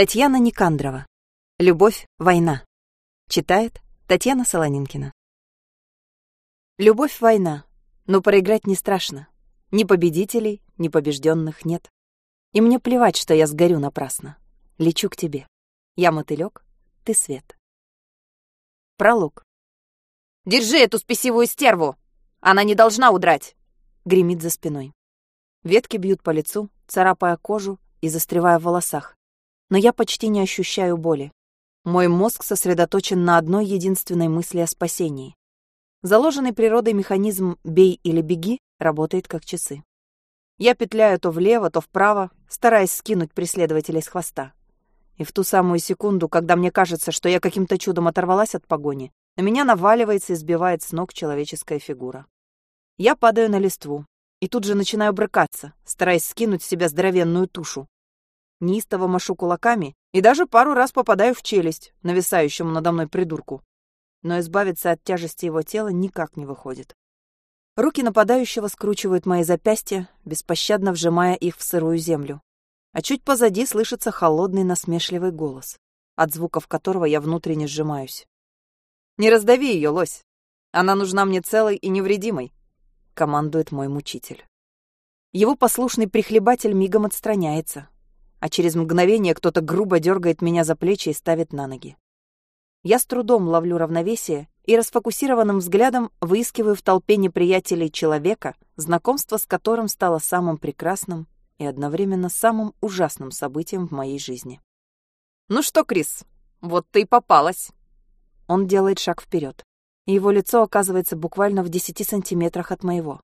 Татьяна Никандрова. Любовь — война. Читает Татьяна Солонинкина. Любовь — война, но проиграть не страшно. Ни победителей, ни побежденных нет. И мне плевать, что я сгорю напрасно. Лечу к тебе. Я мотылёк, ты свет. Пролог. «Держи эту спесивую стерву! Она не должна удрать!» Гремит за спиной. Ветки бьют по лицу, царапая кожу и застревая в волосах. Но я почти не ощущаю боли. Мой мозг сосредоточен на одной единственной мысли о спасении. Заложенный природой механизм «бей или беги» работает как часы. Я петляю то влево, то вправо, стараясь скинуть преследователей с хвоста. И в ту самую секунду, когда мне кажется, что я каким-то чудом оторвалась от погони, на меня наваливается и сбивает с ног человеческая фигура. Я падаю на листву и тут же начинаю брыкаться, стараясь скинуть с себя здоровенную тушу. Неистово машу кулаками и даже пару раз попадаю в челюсть нависающему надо мной придурку но избавиться от тяжести его тела никак не выходит. Руки нападающего скручивают мои запястья, беспощадно вжимая их в сырую землю. А чуть позади слышится холодный насмешливый голос, от звуков которого я внутренне сжимаюсь. «Не раздави ее, лось! Она нужна мне целой и невредимой!» — командует мой мучитель. Его послушный прихлебатель мигом отстраняется, а через мгновение кто-то грубо дергает меня за плечи и ставит на ноги. Я с трудом ловлю равновесие и расфокусированным взглядом выискиваю в толпе неприятелей человека, знакомство с которым стало самым прекрасным и одновременно самым ужасным событием в моей жизни. «Ну что, Крис, вот ты и попалась!» Он делает шаг вперед, и его лицо оказывается буквально в десяти сантиметрах от моего.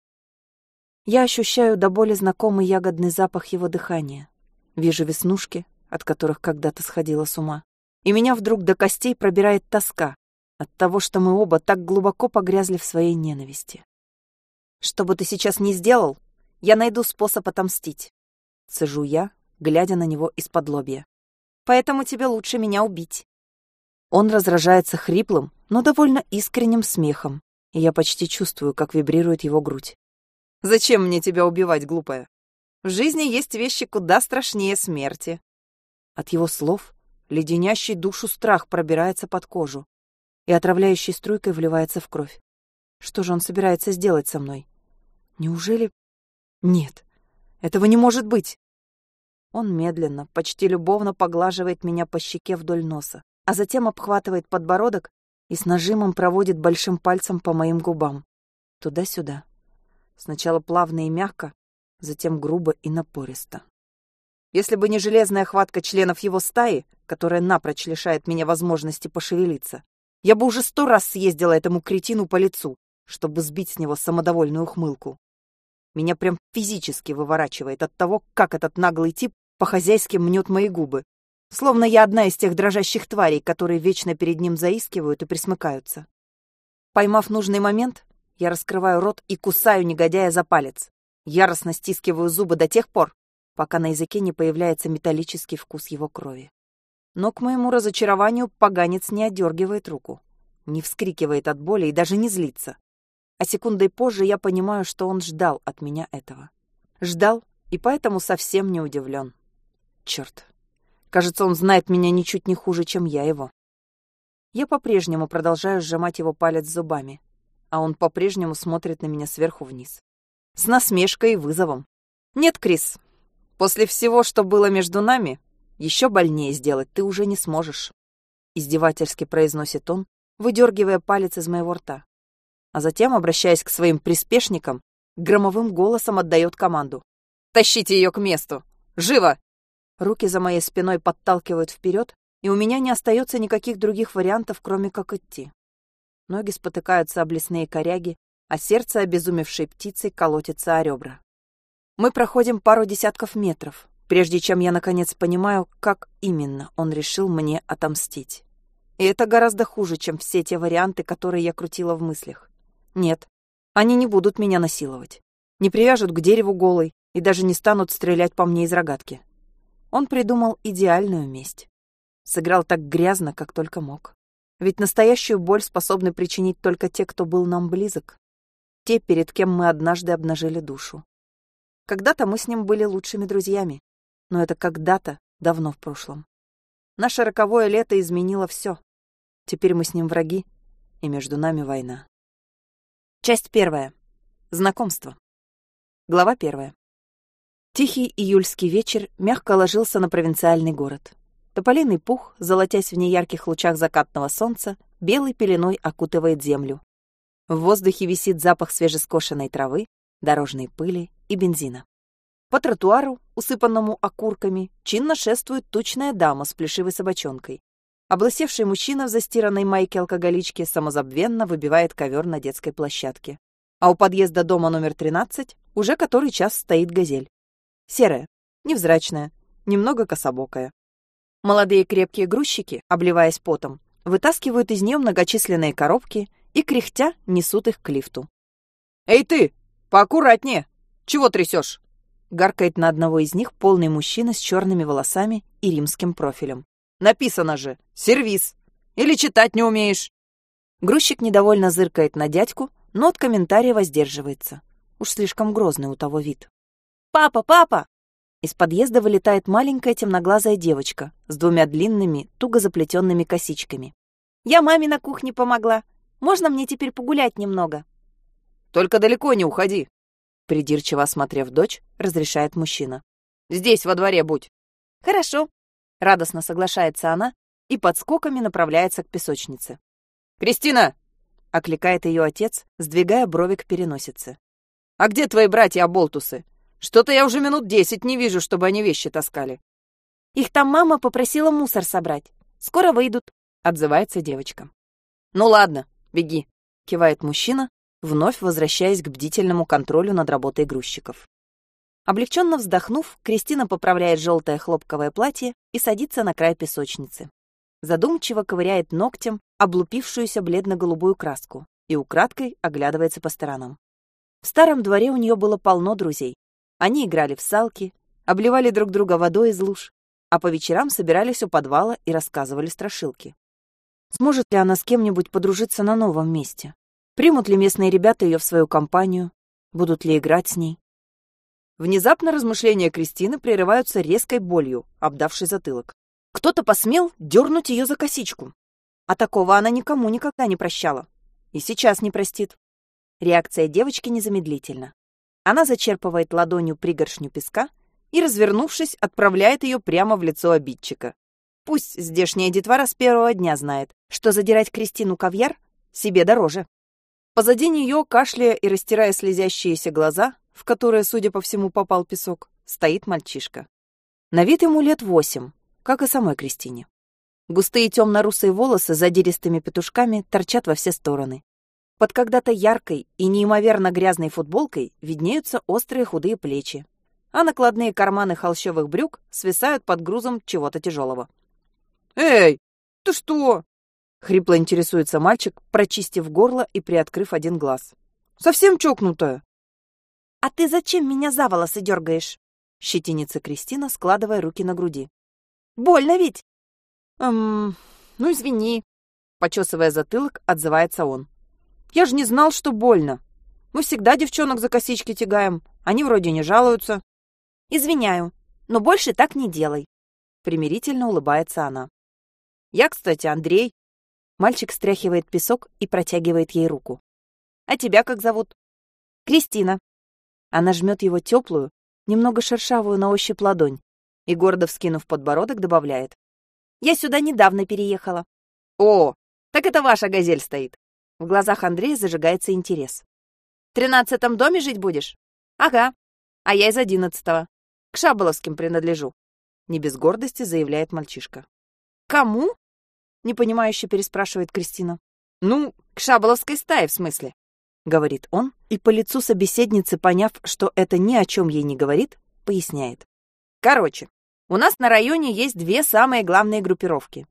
Я ощущаю до боли знакомый ягодный запах его дыхания. Вижу веснушки, от которых когда-то сходила с ума и меня вдруг до костей пробирает тоска от того, что мы оба так глубоко погрязли в своей ненависти. «Что бы ты сейчас ни сделал, я найду способ отомстить», — цежу я, глядя на него из-под лобья. «Поэтому тебе лучше меня убить». Он разражается хриплым, но довольно искренним смехом, и я почти чувствую, как вибрирует его грудь. «Зачем мне тебя убивать, глупая? В жизни есть вещи куда страшнее смерти». От его слов Леденящий душу страх пробирается под кожу и отравляющей струйкой вливается в кровь. Что же он собирается сделать со мной? Неужели... Нет, этого не может быть. Он медленно, почти любовно поглаживает меня по щеке вдоль носа, а затем обхватывает подбородок и с нажимом проводит большим пальцем по моим губам. Туда-сюда. Сначала плавно и мягко, затем грубо и напористо. Если бы не железная хватка членов его стаи, которая напрочь лишает меня возможности пошевелиться, я бы уже сто раз съездила этому кретину по лицу, чтобы сбить с него самодовольную ухмылку. Меня прям физически выворачивает от того, как этот наглый тип по-хозяйски мнет мои губы. Словно я одна из тех дрожащих тварей, которые вечно перед ним заискивают и присмыкаются. Поймав нужный момент, я раскрываю рот и кусаю негодяя за палец. Яростно стискиваю зубы до тех пор, пока на языке не появляется металлический вкус его крови. Но к моему разочарованию поганец не отдергивает руку, не вскрикивает от боли и даже не злится. А секундой позже я понимаю, что он ждал от меня этого. Ждал и поэтому совсем не удивлен. Черт. Кажется, он знает меня ничуть не хуже, чем я его. Я по-прежнему продолжаю сжимать его палец зубами, а он по-прежнему смотрит на меня сверху вниз. С насмешкой и вызовом. «Нет, Крис, После всего, что было между нами, еще больнее сделать ты уже не сможешь. Издевательски произносит он, выдергивая палец из моего рта. А затем, обращаясь к своим приспешникам, громовым голосом отдает команду. «Тащите ее к месту! Живо!» Руки за моей спиной подталкивают вперед, и у меня не остается никаких других вариантов, кроме как идти. Ноги спотыкаются об лесные коряги, а сердце обезумевшей птицы колотится о ребра. Мы проходим пару десятков метров, прежде чем я наконец понимаю, как именно он решил мне отомстить. И это гораздо хуже, чем все те варианты, которые я крутила в мыслях. Нет, они не будут меня насиловать. Не привяжут к дереву голой и даже не станут стрелять по мне из рогатки. Он придумал идеальную месть. Сыграл так грязно, как только мог. Ведь настоящую боль способны причинить только те, кто был нам близок. Те, перед кем мы однажды обнажили душу. Когда-то мы с ним были лучшими друзьями, но это когда-то давно в прошлом. Наше роковое лето изменило все. Теперь мы с ним враги, и между нами война. Часть первая. Знакомство. Глава первая. Тихий июльский вечер мягко ложился на провинциальный город. Тополиный пух, золотясь в неярких лучах закатного солнца, белой пеленой окутывает землю. В воздухе висит запах свежескошенной травы, дорожной пыли и бензина. По тротуару, усыпанному окурками, чинно шествует тучная дама с плешивой собачонкой. Облысевший мужчина в застиранной майке алкоголички самозабвенно выбивает ковер на детской площадке. А у подъезда дома номер 13 уже который час стоит газель. Серая, невзрачная, немного кособокая. Молодые крепкие грузчики, обливаясь потом, вытаскивают из нее многочисленные коробки и, кряхтя, несут их к лифту. «Эй ты, поаккуратнее! Чего трясешь?» Гаркает на одного из них полный мужчина с черными волосами и римским профилем. «Написано же! Сервис! Или читать не умеешь?» Грузчик недовольно зыркает на дядьку, но от комментария воздерживается. Уж слишком грозный у того вид. «Папа, папа!» Из подъезда вылетает маленькая темноглазая девочка с двумя длинными, туго заплетенными косичками. «Я маме на кухне помогла. Можно мне теперь погулять немного?» «Только далеко не уходи!» Придирчиво осмотрев дочь, разрешает мужчина. «Здесь, во дворе будь!» «Хорошо!» Радостно соглашается она и подскоками направляется к песочнице. «Кристина!» — окликает ее отец, сдвигая брови к переносице. «А где твои братья-оболтусы? Что-то я уже минут десять не вижу, чтобы они вещи таскали». «Их там мама попросила мусор собрать. Скоро выйдут», — отзывается девочка. «Ну ладно, беги», — кивает мужчина, вновь возвращаясь к бдительному контролю над работой грузчиков. Облегченно вздохнув, Кристина поправляет желтое хлопковое платье и садится на край песочницы. Задумчиво ковыряет ногтем облупившуюся бледно-голубую краску и украдкой оглядывается по сторонам. В старом дворе у нее было полно друзей. Они играли в салки, обливали друг друга водой из луж, а по вечерам собирались у подвала и рассказывали страшилки. Сможет ли она с кем-нибудь подружиться на новом месте? Примут ли местные ребята ее в свою компанию? Будут ли играть с ней? Внезапно размышления Кристины прерываются резкой болью, обдавшей затылок. Кто-то посмел дернуть ее за косичку. А такого она никому никогда не прощала. И сейчас не простит. Реакция девочки незамедлительна. Она зачерпывает ладонью пригоршню песка и, развернувшись, отправляет ее прямо в лицо обидчика. Пусть здешняя детвора с первого дня знает, что задирать Кристину Кавьяр себе дороже. Позади нее, кашляя и растирая слезящиеся глаза, в которые, судя по всему, попал песок, стоит мальчишка. На вид ему лет восемь, как и самой Кристине. Густые темно-русые волосы с задиристыми петушками торчат во все стороны. Под когда-то яркой и неимоверно грязной футболкой виднеются острые худые плечи, а накладные карманы холщовых брюк свисают под грузом чего-то тяжелого. «Эй, ты что?» — хрипло интересуется мальчик, прочистив горло и приоткрыв один глаз. «Совсем чокнутая?» «А ты зачем меня за волосы дергаешь?» — щетинится Кристина, складывая руки на груди. «Больно ведь?» «Эм, ну извини», — почесывая затылок, отзывается он. Я же не знал, что больно. Мы всегда девчонок за косички тягаем. Они вроде не жалуются. Извиняю, но больше так не делай. Примирительно улыбается она. Я, кстати, Андрей. Мальчик стряхивает песок и протягивает ей руку. А тебя как зовут? Кристина. Она жмет его теплую, немного шершавую на ощупь ладонь и, гордо вскинув подбородок, добавляет. Я сюда недавно переехала. О, так это ваша газель стоит. В глазах Андрея зажигается интерес. «В тринадцатом доме жить будешь?» «Ага. А я из одиннадцатого. К Шаболовским принадлежу», — не без гордости заявляет мальчишка. «Кому?» — непонимающе переспрашивает Кристина. «Ну, к Шаболовской стае, в смысле», — говорит он, и по лицу собеседницы, поняв, что это ни о чем ей не говорит, поясняет. «Короче, у нас на районе есть две самые главные группировки.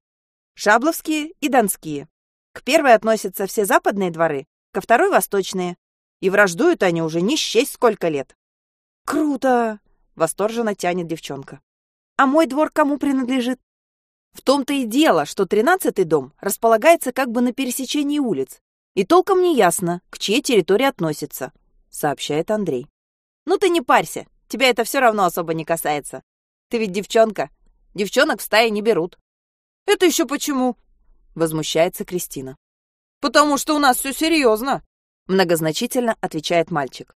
Шабловские и Донские. К первой относятся все западные дворы, ко второй — восточные. И враждуют они уже не счесть сколько лет. «Круто!» — восторженно тянет девчонка. «А мой двор кому принадлежит?» В том-то и дело, что тринадцатый дом располагается как бы на пересечении улиц, и толком не ясно, к чьей территории относится, сообщает Андрей. Ну ты не парься, тебя это все равно особо не касается. Ты ведь девчонка. Девчонок в стае не берут. Это еще почему? Возмущается Кристина. Потому что у нас все серьезно, многозначительно отвечает мальчик.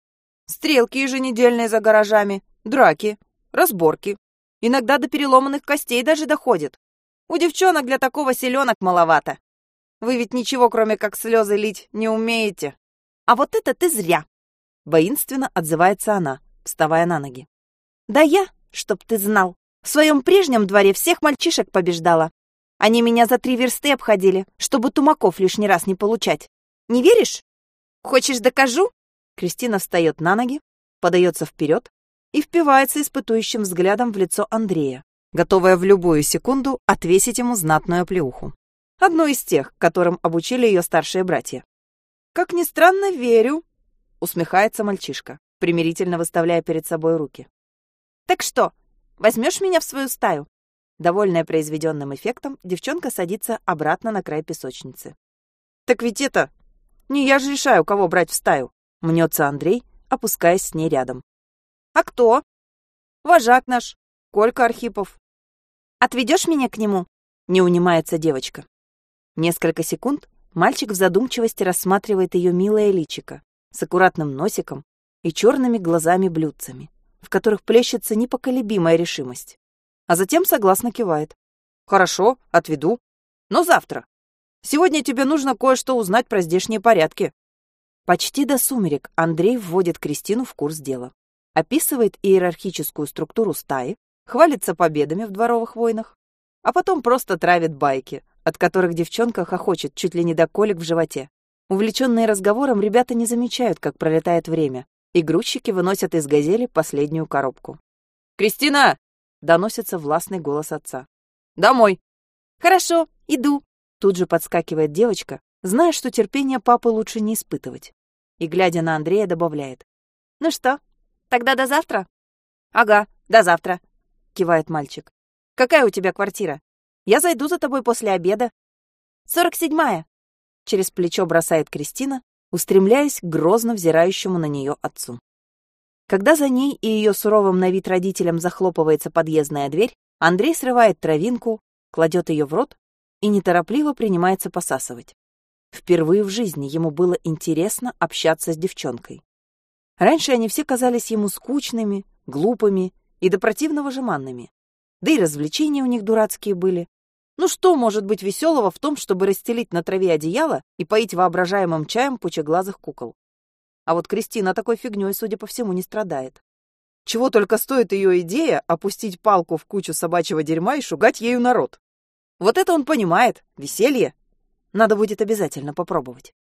Стрелки еженедельные за гаражами, драки, разборки. Иногда до переломанных костей даже доходит. У девчонок для такого селенок маловато. Вы ведь ничего, кроме как слезы лить, не умеете. А вот это ты зря. Воинственно отзывается она, вставая на ноги. Да я, чтоб ты знал, в своем прежнем дворе всех мальчишек побеждала. Они меня за три версты обходили, чтобы тумаков лишний раз не получать. Не веришь? Хочешь, докажу? Кристина встает на ноги, подается вперед и впивается испытующим взглядом в лицо Андрея, готовая в любую секунду отвесить ему знатную оплеуху. Одну из тех, которым обучили ее старшие братья. «Как ни странно, верю», — усмехается мальчишка, примирительно выставляя перед собой руки. «Так что, возьмешь меня в свою стаю?» Довольная произведенным эффектом, девчонка садится обратно на край песочницы. «Так ведь это... Не я же решаю, кого брать в стаю!» — мнется Андрей, опускаясь с ней рядом. «А кто?» «Вожак наш, Колька Архипов». «Отведешь меня к нему?» — не унимается девочка. Несколько секунд мальчик в задумчивости рассматривает ее милое личико с аккуратным носиком и черными глазами-блюдцами, в которых плещется непоколебимая решимость. А затем согласно кивает. «Хорошо, отведу. Но завтра. Сегодня тебе нужно кое-что узнать про здешние порядки». Почти до сумерек Андрей вводит Кристину в курс дела. Описывает иерархическую структуру стаи, хвалится победами в дворовых войнах, а потом просто травит байки, от которых девчонка хохочет чуть ли не до колик в животе. Увлеченные разговором, ребята не замечают, как пролетает время, и грузчики выносят из «Газели» последнюю коробку. «Кристина!» — доносится властный голос отца. «Домой!» «Хорошо, иду!» Тут же подскакивает девочка, зная, что терпение папы лучше не испытывать. И, глядя на Андрея, добавляет. «Ну что, тогда до завтра?» «Ага, до завтра», — кивает мальчик. «Какая у тебя квартира?» Я зайду за тобой после обеда. Сорок седьмая. Через плечо бросает Кристина, устремляясь к грозно взирающему на нее отцу. Когда за ней и ее суровым на вид родителям захлопывается подъездная дверь, Андрей срывает травинку, кладет ее в рот и неторопливо принимается посасывать. Впервые в жизни ему было интересно общаться с девчонкой. Раньше они все казались ему скучными, глупыми и до противного жеманными. Да и развлечения у них дурацкие были. Ну что может быть веселого в том, чтобы расстелить на траве одеяло и поить воображаемым чаем пучеглазых кукол? А вот Кристина такой фигней, судя по всему, не страдает. Чего только стоит ее идея опустить палку в кучу собачьего дерьма и шугать ею народ. Вот это он понимает, веселье. Надо будет обязательно попробовать.